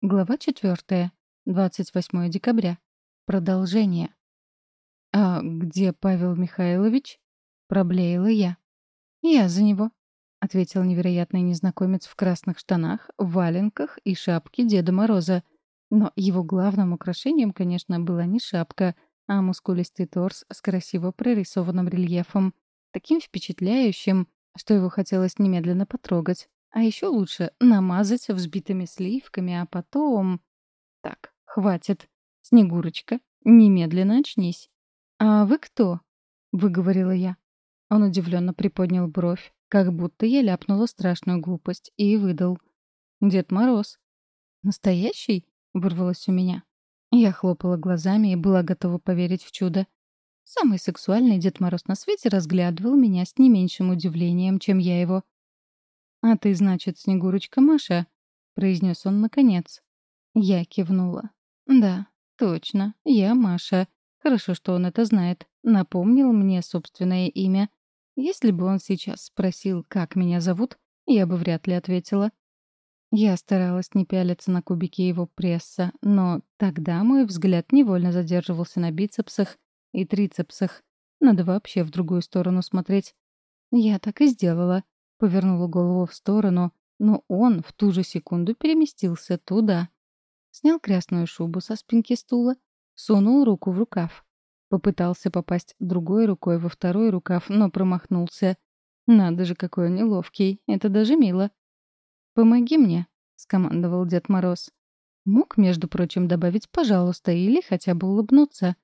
Глава 4. 28 декабря. Продолжение. «А где Павел Михайлович?» — проблеяла я. «Я за него», — ответил невероятный незнакомец в красных штанах, валенках и шапке Деда Мороза. Но его главным украшением, конечно, была не шапка, а мускулистый торс с красиво прорисованным рельефом, таким впечатляющим, что его хотелось немедленно потрогать. А еще лучше намазать взбитыми сливками, а потом... Так, хватит. Снегурочка, немедленно очнись. «А вы кто?» — выговорила я. Он удивленно приподнял бровь, как будто я ляпнула страшную глупость, и выдал. «Дед Мороз». «Настоящий?» — вырвалось у меня. Я хлопала глазами и была готова поверить в чудо. Самый сексуальный Дед Мороз на свете разглядывал меня с не меньшим удивлением, чем я его. «А ты, значит, Снегурочка Маша?» — произнес он наконец. Я кивнула. «Да, точно, я Маша. Хорошо, что он это знает. Напомнил мне собственное имя. Если бы он сейчас спросил, как меня зовут, я бы вряд ли ответила. Я старалась не пялиться на кубики его пресса, но тогда мой взгляд невольно задерживался на бицепсах и трицепсах. Надо вообще в другую сторону смотреть. Я так и сделала. Повернула голову в сторону, но он в ту же секунду переместился туда. Снял красную шубу со спинки стула, сунул руку в рукав. Попытался попасть другой рукой во второй рукав, но промахнулся. Надо же, какой он неловкий. Это даже мило. «Помоги мне», — скомандовал Дед Мороз. Мог, между прочим, добавить «пожалуйста» или хотя бы улыбнуться.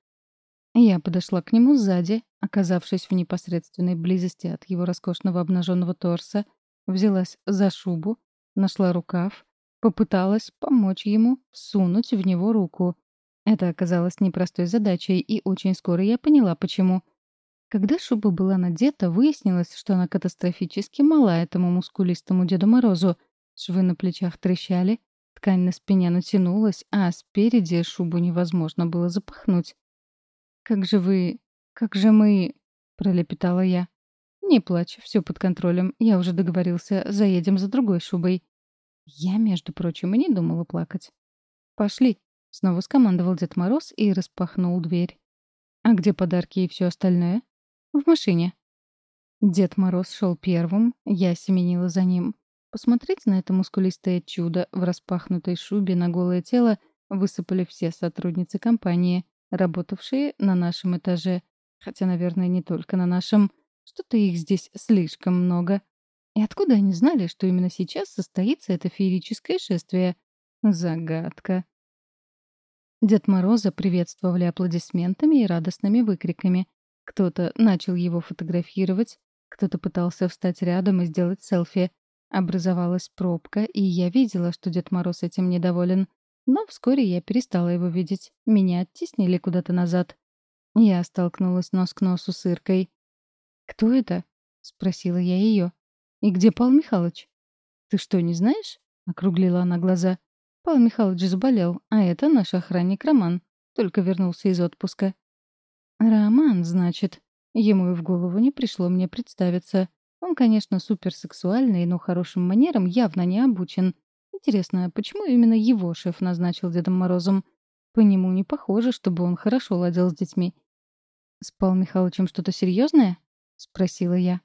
Я подошла к нему сзади, оказавшись в непосредственной близости от его роскошного обнаженного торса, взялась за шубу, нашла рукав, попыталась помочь ему сунуть в него руку. Это оказалось непростой задачей, и очень скоро я поняла, почему. Когда шуба была надета, выяснилось, что она катастрофически мала этому мускулистому Деду Морозу. Швы на плечах трещали, ткань на спине натянулась, а спереди шубу невозможно было запахнуть. «Как же вы... как же мы...» — пролепетала я. «Не плачь, все под контролем. Я уже договорился, заедем за другой шубой». Я, между прочим, и не думала плакать. «Пошли», — снова скомандовал Дед Мороз и распахнул дверь. «А где подарки и все остальное?» «В машине». Дед Мороз шел первым, я семенила за ним. Посмотреть на это мускулистое чудо в распахнутой шубе на голое тело высыпали все сотрудницы компании работавшие на нашем этаже. Хотя, наверное, не только на нашем. Что-то их здесь слишком много. И откуда они знали, что именно сейчас состоится это феерическое шествие? Загадка. Дед Мороза приветствовали аплодисментами и радостными выкриками. Кто-то начал его фотографировать, кто-то пытался встать рядом и сделать селфи. Образовалась пробка, и я видела, что Дед Мороз этим недоволен. Но вскоре я перестала его видеть. Меня оттеснили куда-то назад. Я столкнулась нос к носу с Иркой. «Кто это?» — спросила я ее. «И где Павел Михайлович?» «Ты что, не знаешь?» — округлила она глаза. «Павел Михайлович заболел, а это наш охранник Роман. Только вернулся из отпуска». «Роман, значит?» Ему и в голову не пришло мне представиться. Он, конечно, суперсексуальный, но хорошим манерам явно не обучен. Интересно, почему именно его шеф назначил Дедом Морозом? По нему не похоже, чтобы он хорошо ладил с детьми. «С Павлом Михайловичем что-то серьезное? спросила я.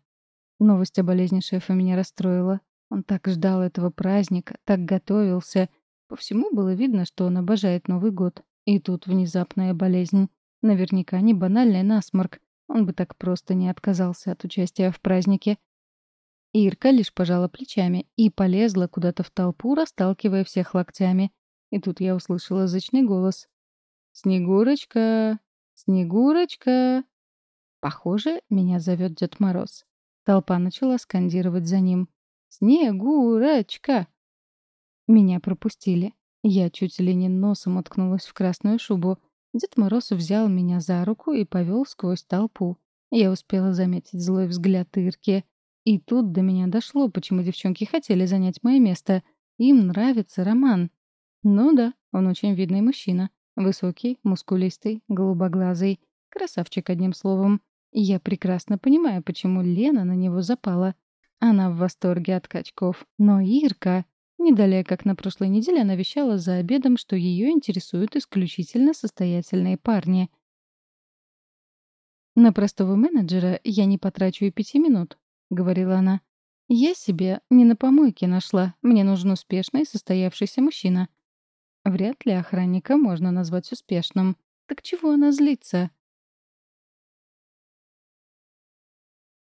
Новость о болезни шефа меня расстроила. Он так ждал этого праздника, так готовился. По всему было видно, что он обожает Новый год. И тут внезапная болезнь. Наверняка не банальный насморк. Он бы так просто не отказался от участия в празднике. Ирка лишь пожала плечами и полезла куда-то в толпу, расталкивая всех локтями. И тут я услышала зычный голос. «Снегурочка! Снегурочка!» Похоже, меня зовет Дед Мороз. Толпа начала скандировать за ним. «Снегурочка!» Меня пропустили. Я чуть ли не носом уткнулась в красную шубу. Дед Мороз взял меня за руку и повел сквозь толпу. Я успела заметить злой взгляд Ирки. И тут до меня дошло, почему девчонки хотели занять мое место. Им нравится Роман. Ну да, он очень видный мужчина. Высокий, мускулистый, голубоглазый. Красавчик, одним словом. Я прекрасно понимаю, почему Лена на него запала. Она в восторге от качков. Но Ирка... Не как на прошлой неделе она вещала за обедом, что ее интересуют исключительно состоятельные парни. «На простого менеджера я не потрачу и пяти минут», — говорила она. «Я себе не на помойке нашла. Мне нужен успешный состоявшийся мужчина». Вряд ли охранника можно назвать успешным. Так чего она злится?